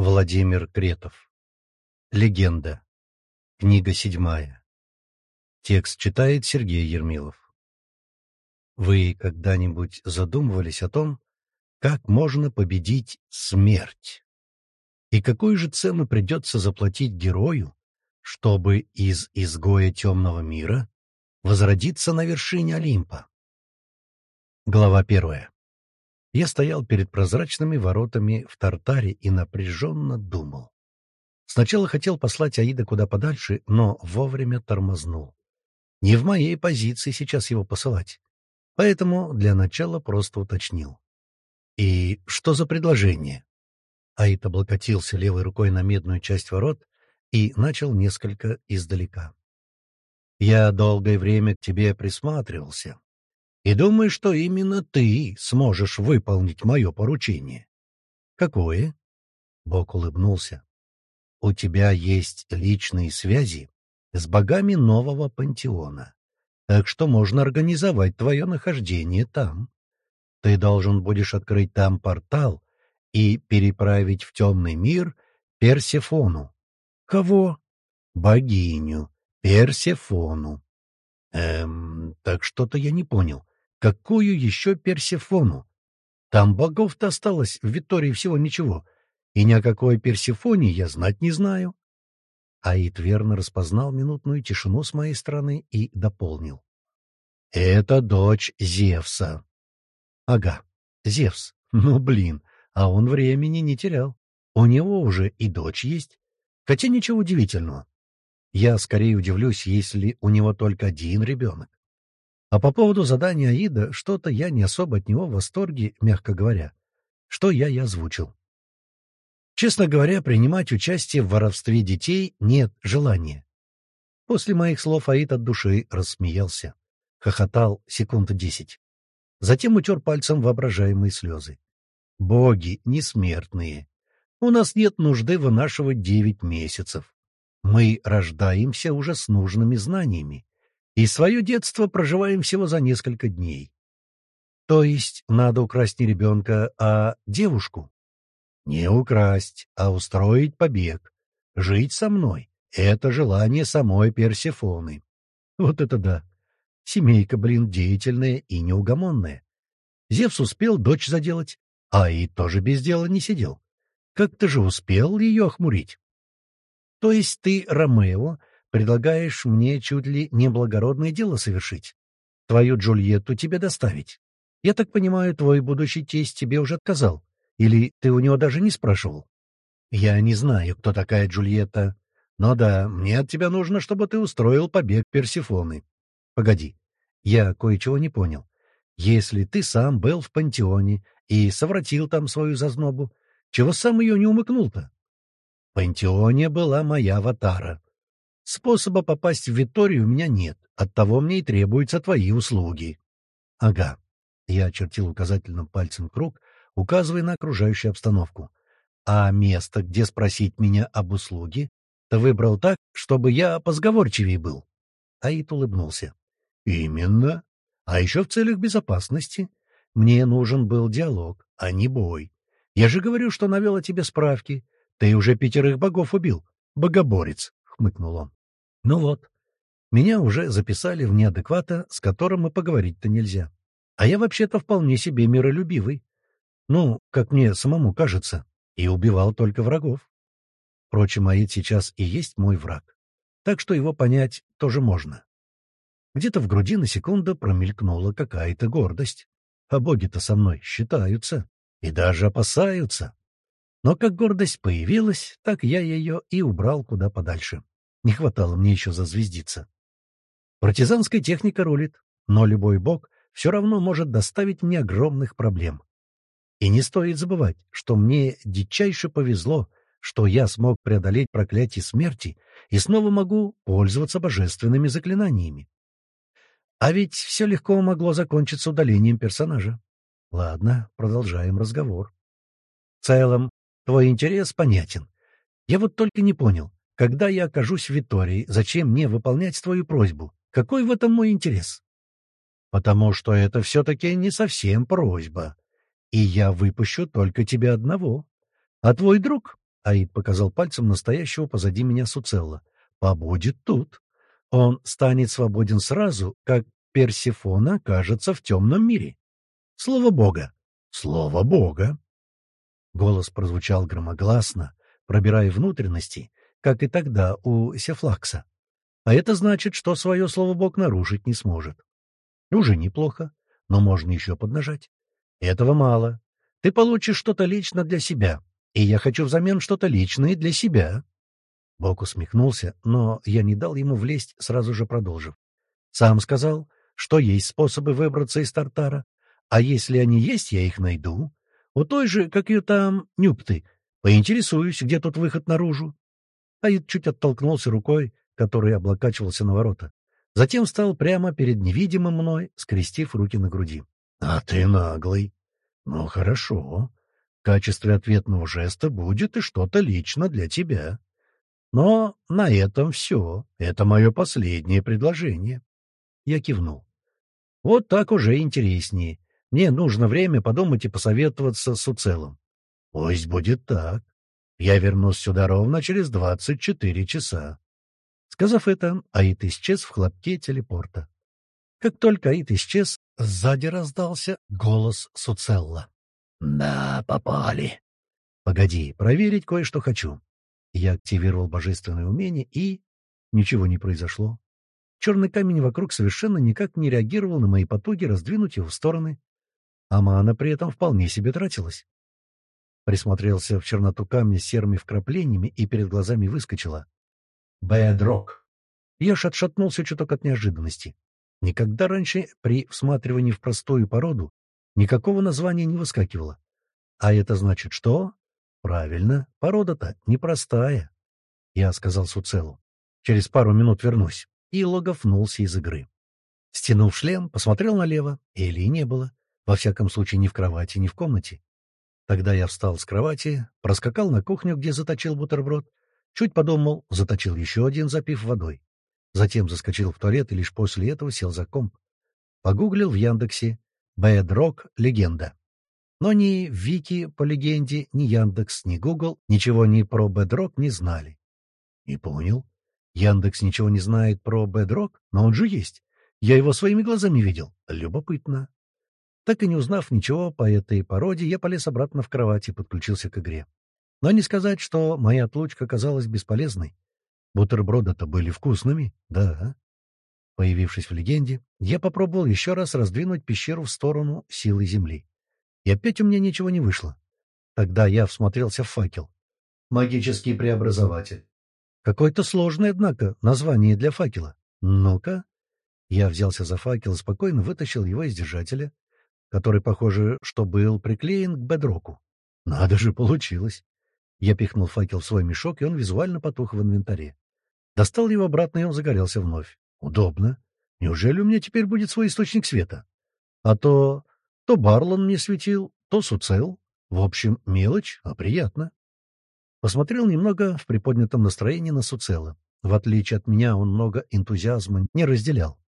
Владимир Кретов. Легенда. Книга седьмая. Текст читает Сергей Ермилов. Вы когда-нибудь задумывались о том, как можно победить смерть? И какую же цену придется заплатить герою, чтобы из изгоя темного мира возродиться на вершине Олимпа? Глава первая. Я стоял перед прозрачными воротами в Тартаре и напряженно думал. Сначала хотел послать Аида куда подальше, но вовремя тормознул. Не в моей позиции сейчас его посылать. Поэтому для начала просто уточнил. «И что за предложение?» Аид облокотился левой рукой на медную часть ворот и начал несколько издалека. «Я долгое время к тебе присматривался и думаю, что именно ты сможешь выполнить мое поручение. — Какое? — Бог улыбнулся. — У тебя есть личные связи с богами нового пантеона, так что можно организовать твое нахождение там. Ты должен будешь открыть там портал и переправить в темный мир Персефону. — Кого? — Богиню. Персефону. Эм, так что-то я не понял. Какую еще Персефону? Там богов-то осталось в Витории всего ничего, и ни о какой Персефоне я знать не знаю. Аид верно распознал минутную тишину с моей стороны и дополнил. — Это дочь Зевса. — Ага, Зевс. Ну, блин, а он времени не терял. У него уже и дочь есть. Хотя ничего удивительного. Я скорее удивлюсь, если у него только один ребенок. А по поводу задания Аида, что-то я не особо от него в восторге, мягко говоря. Что я и озвучил. Честно говоря, принимать участие в воровстве детей нет желания. После моих слов Аид от души рассмеялся. Хохотал секунд десять. Затем утер пальцем воображаемые слезы. «Боги несмертные. У нас нет нужды вынашивать девять месяцев. Мы рождаемся уже с нужными знаниями и свое детство проживаем всего за несколько дней. То есть надо украсть не ребенка, а девушку? Не украсть, а устроить побег. Жить со мной — это желание самой Персефоны. Вот это да! Семейка, блин, деятельная и неугомонная. Зевс успел дочь заделать, а и тоже без дела не сидел. Как ты же успел ее охмурить? То есть ты, Ромео, Предлагаешь мне чуть ли не благородное дело совершить? Твою Джульетту тебе доставить? Я так понимаю, твой будущий тесть тебе уже отказал? Или ты у него даже не спрашивал? Я не знаю, кто такая Джульетта. Но да, мне от тебя нужно, чтобы ты устроил побег Персифоны. Погоди, я кое-чего не понял. Если ты сам был в пантеоне и совратил там свою зазнобу, чего сам ее не умыкнул-то? В пантеоне была моя аватара. Способа попасть в Виторию у меня нет, оттого мне и требуются твои услуги. — Ага. Я очертил указательным пальцем круг, указывая на окружающую обстановку. — А место, где спросить меня об услуге, ты выбрал так, чтобы я позговорчивее был. Аид улыбнулся. — Именно. А еще в целях безопасности. Мне нужен был диалог, а не бой. Я же говорю, что навел о тебе справки. Ты уже пятерых богов убил. Богоборец, — хмыкнул он. Ну вот, меня уже записали в неадеквата, с которым и поговорить-то нельзя. А я вообще-то вполне себе миролюбивый. Ну, как мне самому кажется, и убивал только врагов. Впрочем, Аид сейчас и есть мой враг, так что его понять тоже можно. Где-то в груди на секунду промелькнула какая-то гордость. А боги-то со мной считаются и даже опасаются. Но как гордость появилась, так я ее и убрал куда подальше. Не хватало мне еще зазвездиться. Партизанская техника рулит, но любой бог все равно может доставить мне огромных проблем. И не стоит забывать, что мне дичайше повезло, что я смог преодолеть проклятие смерти и снова могу пользоваться божественными заклинаниями. А ведь все легко могло закончиться удалением персонажа. Ладно, продолжаем разговор. В целом, твой интерес понятен. Я вот только не понял, когда я окажусь в Витории, зачем мне выполнять твою просьбу? Какой в этом мой интерес? Потому что это все-таки не совсем просьба. И я выпущу только тебя одного. А твой друг, Аид показал пальцем настоящего позади меня Суцелла. «Побудет тут. Он станет свободен сразу, как Персифона окажется в темном мире. Слово Бога! Слово Бога!» Голос прозвучал громогласно, пробирая внутренности, как и тогда у Сефлакса. А это значит, что свое слово Бог нарушить не сможет. Уже неплохо, но можно еще поднажать. Этого мало. Ты получишь что-то лично для себя, и я хочу взамен что-то личное для себя. Бог усмехнулся, но я не дал ему влезть, сразу же продолжив. Сам сказал, что есть способы выбраться из Тартара, а если они есть, я их найду. У той же, как ее там, Нюпты, поинтересуюсь, где тут выход наружу. Аид чуть оттолкнулся рукой, который облокачивался на ворота. Затем встал прямо перед невидимым мной, скрестив руки на груди. — А ты наглый. — Ну, хорошо. В качестве ответного жеста будет и что-то лично для тебя. Но на этом все. Это мое последнее предложение. Я кивнул. Вот так уже интереснее. Мне нужно время подумать и посоветоваться с уцелом. Пусть будет так. Я вернусь сюда ровно через двадцать четыре часа. Сказав это, Аид исчез в хлопке телепорта. Как только Аид исчез, сзади раздался голос Суцелла. — Да, попали. — Погоди, проверить кое-что хочу. Я активировал божественное умение, и... Ничего не произошло. Черный камень вокруг совершенно никак не реагировал на мои потуги раздвинуть его в стороны. А мана при этом вполне себе тратилась. Присмотрелся в черноту камня с серыми вкраплениями, и перед глазами выскочило. «Бэдрок». Ж отшатнулся чуток от неожиданности. Никогда раньше при всматривании в простую породу никакого названия не выскакивало. А это значит что? Правильно, порода-то непростая. Я сказал Суцелу. Через пару минут вернусь. И логовнулся из игры. Стянув шлем, посмотрел налево. Эли не было. Во всяком случае, ни в кровати, ни в комнате. Тогда я встал с кровати, проскакал на кухню, где заточил бутерброд, чуть подумал, заточил еще один, запив водой. Затем заскочил в туалет и лишь после этого сел за комп. Погуглил в Яндексе «Бэдрок. Легенда». Но ни Вики по легенде, ни Яндекс, ни Гугл ничего ни про Бэдрок не знали. Не понял. Яндекс ничего не знает про Бэдрок, но он же есть. Я его своими глазами видел. Любопытно. Так и не узнав ничего по этой породе, я полез обратно в кровать и подключился к игре. Но не сказать, что моя отлучка оказалась бесполезной. Бутерброды-то были вкусными, да. Появившись в легенде, я попробовал еще раз раздвинуть пещеру в сторону силы Земли. И опять у меня ничего не вышло. Тогда я всмотрелся в факел. Магический преобразователь. Какое-то сложное, однако, название для факела. Ну-ка. Я взялся за факел спокойно вытащил его из держателя, который, похоже, что был приклеен к бедроку. Надо же, получилось. Я пихнул факел в свой мешок, и он визуально потух в инвентаре. Достал его обратно, и он загорелся вновь. Удобно. Неужели у меня теперь будет свой источник света? А то... то Барлон мне светил, то Суцел. В общем, мелочь, а приятно. Посмотрел немного в приподнятом настроении на Суцела. В отличие от меня, он много энтузиазма не разделял.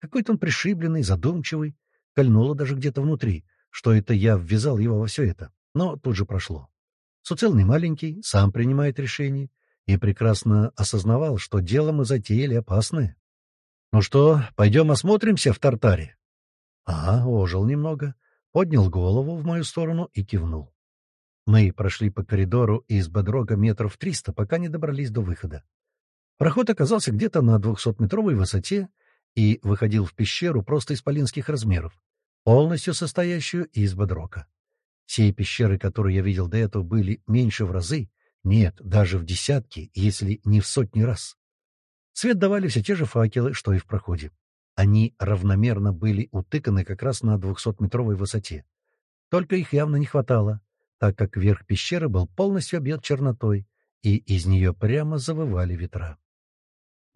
Какой-то он пришибленный, задумчивый. Кольнуло даже где-то внутри, что это я ввязал его во все это. Но тут же прошло. Суцел не маленький, сам принимает решения и прекрасно осознавал, что дело мы затеяли опасное. «Ну что, пойдем осмотримся в Тартаре?» А, ожил немного, поднял голову в мою сторону и кивнул. Мы прошли по коридору из Бодрога метров триста, пока не добрались до выхода. Проход оказался где-то на двухсотметровой высоте и выходил в пещеру просто исполинских размеров, полностью состоящую из бодрока. Все пещеры, которые я видел до этого, были меньше в разы, нет, даже в десятки, если не в сотни раз. Свет давали все те же факелы, что и в проходе. Они равномерно были утыканы как раз на двухсотметровой высоте. Только их явно не хватало, так как верх пещеры был полностью объят чернотой, и из нее прямо завывали ветра.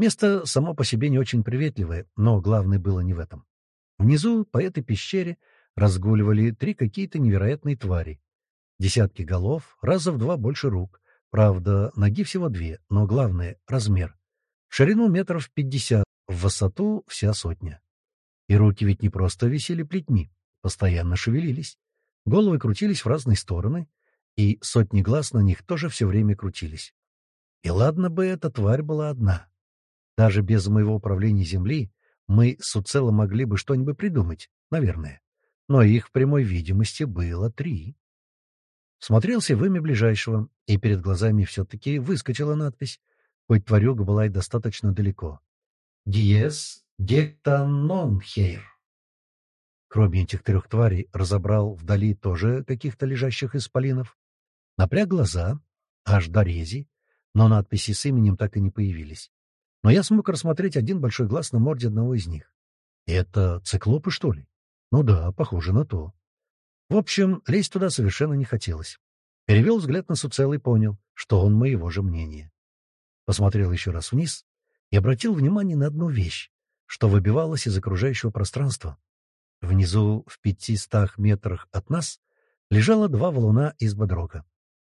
Место само по себе не очень приветливое, но главное было не в этом. Внизу, по этой пещере, разгуливали три какие-то невероятные твари. Десятки голов, раза в два больше рук. Правда, ноги всего две, но главное — размер. В ширину метров пятьдесят, в высоту вся сотня. И руки ведь не просто висели плетьми, постоянно шевелились. Головы крутились в разные стороны, и сотни глаз на них тоже все время крутились. И ладно бы эта тварь была одна. Даже без моего управления Земли мы с Уцело могли бы что-нибудь придумать, наверное. Но их в прямой видимости было три. Смотрелся в имя ближайшего, и перед глазами все-таки выскочила надпись, хоть тварюга была и достаточно далеко. «Диез гектанонхейр». Кроме этих трех тварей, разобрал вдали тоже каких-то лежащих исполинов. Напряг глаза, аж до рези, но надписи с именем так и не появились. Но я смог рассмотреть один большой глаз на морде одного из них. Это циклопы, что ли? Ну да, похоже на то. В общем, лезть туда совершенно не хотелось. Перевел взгляд на Суцел и понял, что он моего же мнения. Посмотрел еще раз вниз и обратил внимание на одну вещь, что выбивалась из окружающего пространства. Внизу, в пятистах метрах от нас, лежало два валуна из бодрока.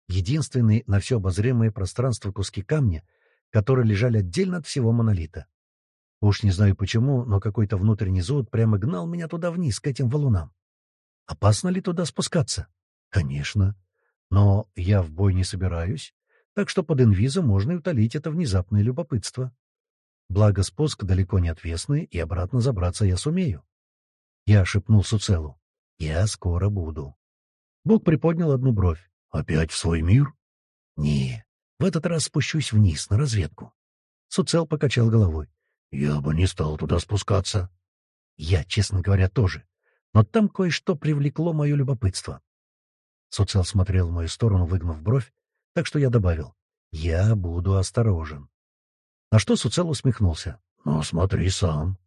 Единственный на все обозримое пространство куски камня, которые лежали отдельно от всего монолита. Уж не знаю почему, но какой-то внутренний зуд прямо гнал меня туда вниз, к этим валунам. Опасно ли туда спускаться? Конечно. Но я в бой не собираюсь, так что под инвизом можно и утолить это внезапное любопытство. Благо спуск далеко не отвесный, и обратно забраться я сумею. Я шепнул Суцелу. «Я скоро буду». Бог приподнял одну бровь. «Опять в свой мир?» «Не, в этот раз спущусь вниз, на разведку». Суцел покачал головой. «Я бы не стал туда спускаться». «Я, честно говоря, тоже. Но там кое-что привлекло мое любопытство». Суцел смотрел в мою сторону, выгнув бровь, так что я добавил. «Я буду осторожен». На что Суцел усмехнулся. «Ну, смотри сам».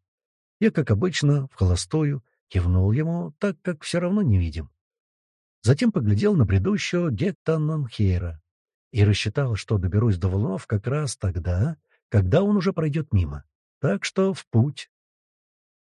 Я, как обычно, в холостую, кивнул ему, так как все равно не видим. Затем поглядел на предыдущего Геттаннанхейра и рассчитал, что доберусь до валунов как раз тогда, когда он уже пройдет мимо. Так что в путь.